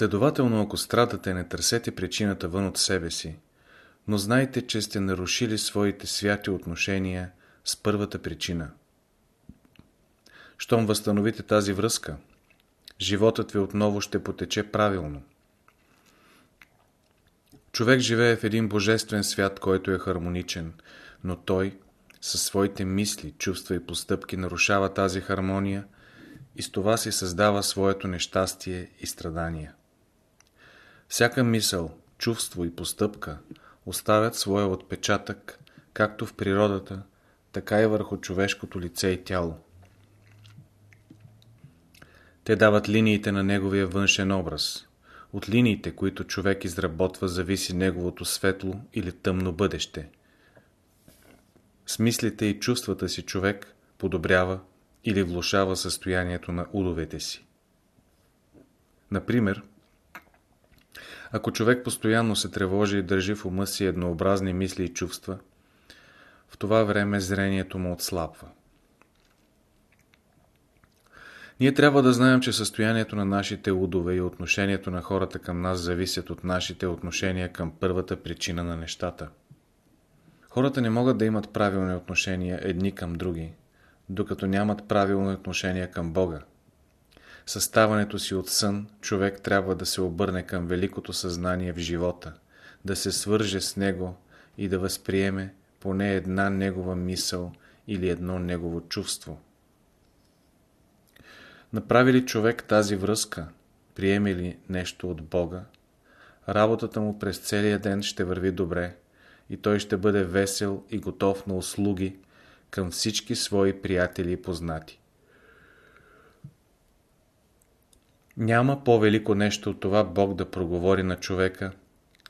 Следователно, ако страдате, не търсете причината вън от себе си, но знайте, че сте нарушили своите святи отношения с първата причина. Щом възстановите тази връзка, животът ви отново ще потече правилно. Човек живее в един божествен свят, който е хармоничен, но той със своите мисли, чувства и постъпки нарушава тази хармония и с това си създава своето нещастие и страдания. Всяка мисъл, чувство и постъпка оставят своя отпечатък както в природата, така и върху човешкото лице и тяло. Те дават линиите на неговия външен образ. От линиите, които човек изработва, зависи неговото светло или тъмно бъдеще. С мислите и чувствата си човек подобрява или влушава състоянието на удовете си. Например, ако човек постоянно се тревожи и държи в ума си еднообразни мисли и чувства, в това време зрението му отслабва. Ние трябва да знаем, че състоянието на нашите удове и отношението на хората към нас зависят от нашите отношения към първата причина на нещата. Хората не могат да имат правилни отношения едни към други, докато нямат правилни отношения към Бога. Съставането си от сън, човек трябва да се обърне към великото съзнание в живота, да се свърже с него и да възприеме поне една негова мисъл или едно негово чувство. Направи ли човек тази връзка, приеме ли нещо от Бога, работата му през целия ден ще върви добре и той ще бъде весел и готов на услуги към всички свои приятели и познати. Няма по-велико нещо от това Бог да проговори на човека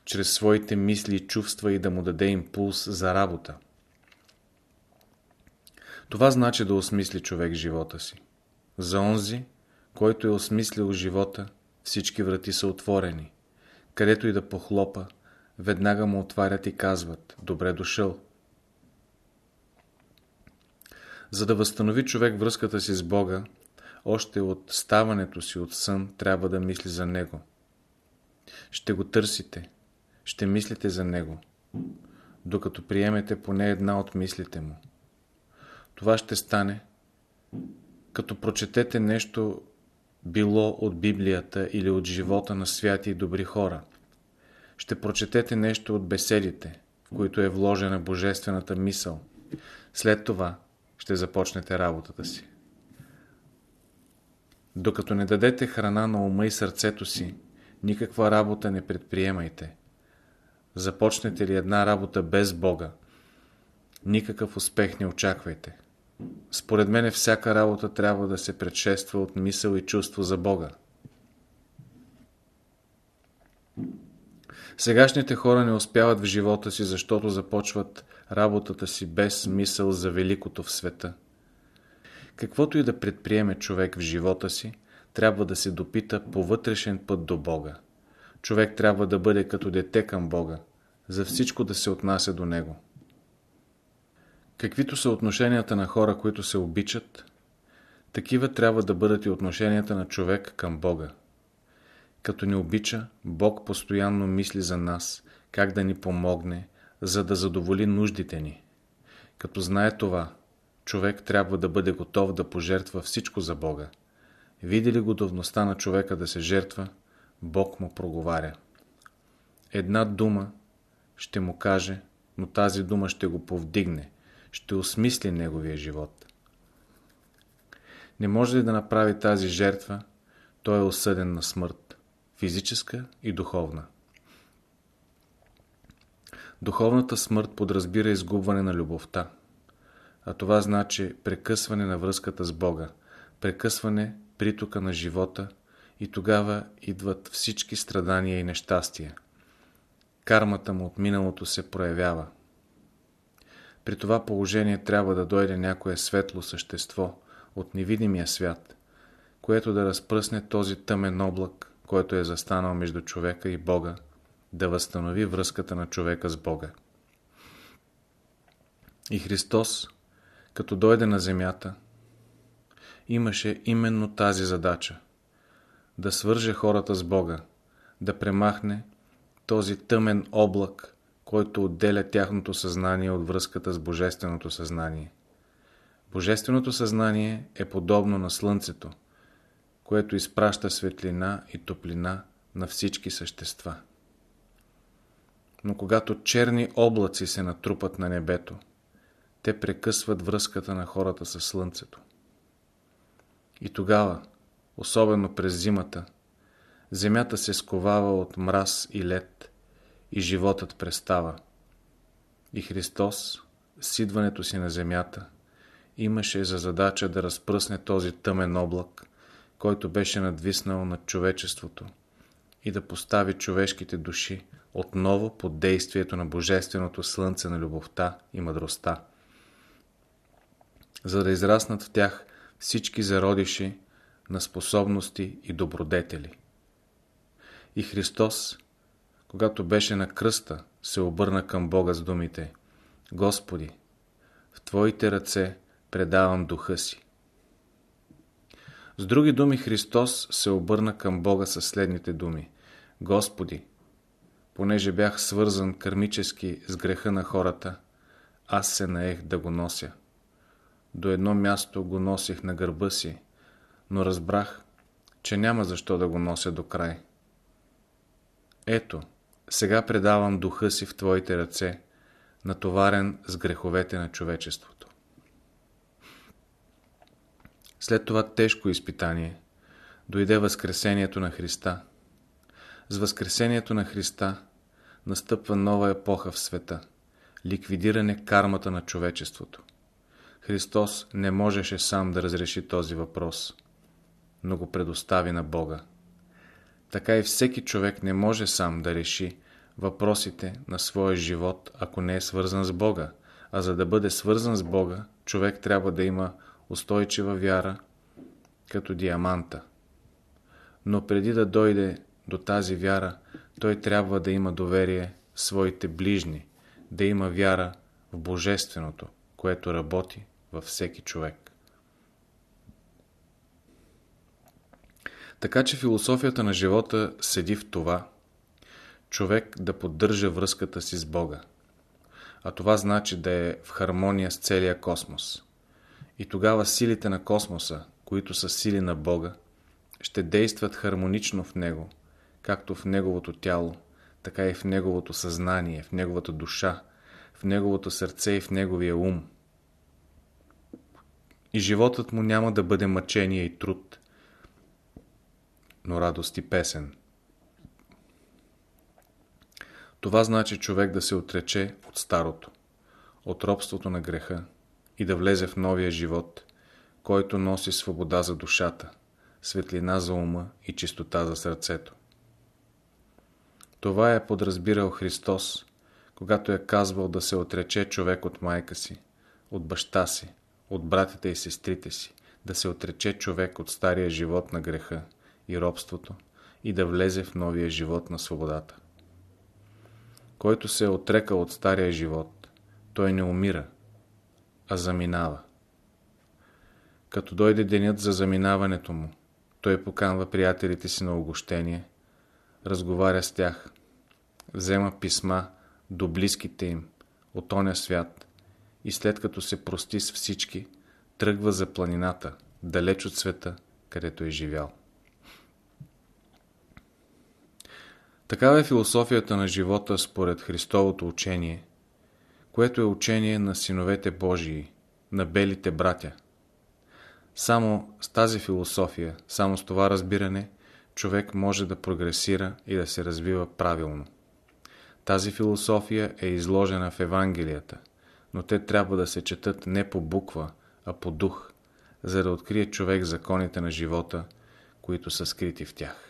чрез своите мисли и чувства и да му даде импулс за работа. Това значи да осмисли човек живота си. За онзи, който е осмислил живота, всички врати са отворени. Където и да похлопа, веднага му отварят и казват «Добре дошъл». За да възстанови човек връзката си с Бога, още от ставането си от сън трябва да мисли за Него. Ще го търсите, ще мислите за Него, докато приемете поне една от мислите Му. Това ще стане, като прочетете нещо било от Библията или от живота на святи и добри хора. Ще прочетете нещо от беседите, в които е вложена божествената мисъл. След това ще започнете работата си. Докато не дадете храна на ума и сърцето си, никаква работа не предприемайте. Започнете ли една работа без Бога, никакъв успех не очаквайте. Според мен всяка работа трябва да се предшества от мисъл и чувство за Бога. Сегашните хора не успяват в живота си, защото започват работата си без мисъл за великото в света. Каквото и да предприеме човек в живота си, трябва да се допита по вътрешен път до Бога. Човек трябва да бъде като дете към Бога, за всичко да се отнася до Него. Каквито са отношенията на хора, които се обичат, такива трябва да бъдат и отношенията на човек към Бога. Като ни обича, Бог постоянно мисли за нас, как да ни помогне, за да задоволи нуждите ни. Като знае това, човек трябва да бъде готов да пожертва всичко за Бога. Види ли готовността на човека да се жертва, Бог му проговаря. Една дума ще му каже, но тази дума ще го повдигне, ще осмисли неговия живот. Не може ли да направи тази жертва, той е осъден на смърт, физическа и духовна. Духовната смърт подразбира изгубване на любовта, а това значи прекъсване на връзката с Бога, прекъсване притока на живота и тогава идват всички страдания и нещастия. Кармата му от миналото се проявява. При това положение трябва да дойде някое светло същество от невидимия свят, което да разпръсне този тъмен облак, който е застанал между човека и Бога, да възстанови връзката на човека с Бога. И Христос, като дойде на земята, имаше именно тази задача – да свърже хората с Бога, да премахне този тъмен облак, който отделя тяхното съзнание от връзката с Божественото съзнание. Божественото съзнание е подобно на Слънцето, което изпраща светлина и топлина на всички същества. Но когато черни облаци се натрупат на небето, те прекъсват връзката на хората с Слънцето. И тогава, особено през зимата, земята се сковава от мраз и лед и животът престава. И Христос, с идването си на земята, имаше за задача да разпръсне този тъмен облак, който беше надвиснал над човечеството и да постави човешките души отново под действието на Божественото Слънце на любовта и мъдростта, за да израснат в тях всички зародиши на способности и добродетели. И Христос, когато беше на кръста, се обърна към Бога с думите Господи, в Твоите ръце предавам духа си. С други думи Христос се обърна към Бога със следните думи Господи, понеже бях свързан кармически с греха на хората, аз се наех да го нося. До едно място го носих на гърба си, но разбрах, че няма защо да го нося до край. Ето, сега предавам духа си в Твоите ръце, натоварен с греховете на човечеството. След това тежко изпитание дойде Възкресението на Христа. С Възкресението на Христа настъпва нова епоха в света – ликвидиране кармата на човечеството. Христос не можеше сам да разреши този въпрос, но го предостави на Бога. Така и всеки човек не може сам да реши въпросите на своя живот, ако не е свързан с Бога. А за да бъде свързан с Бога, човек трябва да има устойчива вяра, като диаманта. Но преди да дойде до тази вяра, той трябва да има доверие в своите ближни, да има вяра в Божественото, което работи във всеки човек. Така че философията на живота седи в това, човек да поддържа връзката си с Бога. А това значи да е в хармония с целия космос. И тогава силите на космоса, които са сили на Бога, ще действат хармонично в Него, както в Неговото тяло, така и в Неговото съзнание, в Неговата душа, в Неговото сърце и в Неговия ум. И животът му няма да бъде мъчение и труд, но радост и песен. Това значи човек да се отрече от старото, от робството на греха и да влезе в новия живот, който носи свобода за душата, светлина за ума и чистота за сърцето. Това е подразбирал Христос, когато е казвал да се отрече човек от майка си, от баща си, от братята и сестрите си, да се отрече човек от стария живот на греха и робството и да влезе в новия живот на свободата. Който се е отрекал от стария живот, той не умира, а заминава. Като дойде денят за заминаването му, той поканва приятелите си на огощение, разговаря с тях, взема писма до близките им от оня свят и след като се прости с всички, тръгва за планината, далеч от света, където е живял. Такава е философията на живота според Христовото учение, което е учение на синовете Божии, на белите братя. Само с тази философия, само с това разбиране, човек може да прогресира и да се развива правилно. Тази философия е изложена в Евангелията, но те трябва да се четат не по буква, а по дух, за да открие човек законите на живота, които са скрити в тях.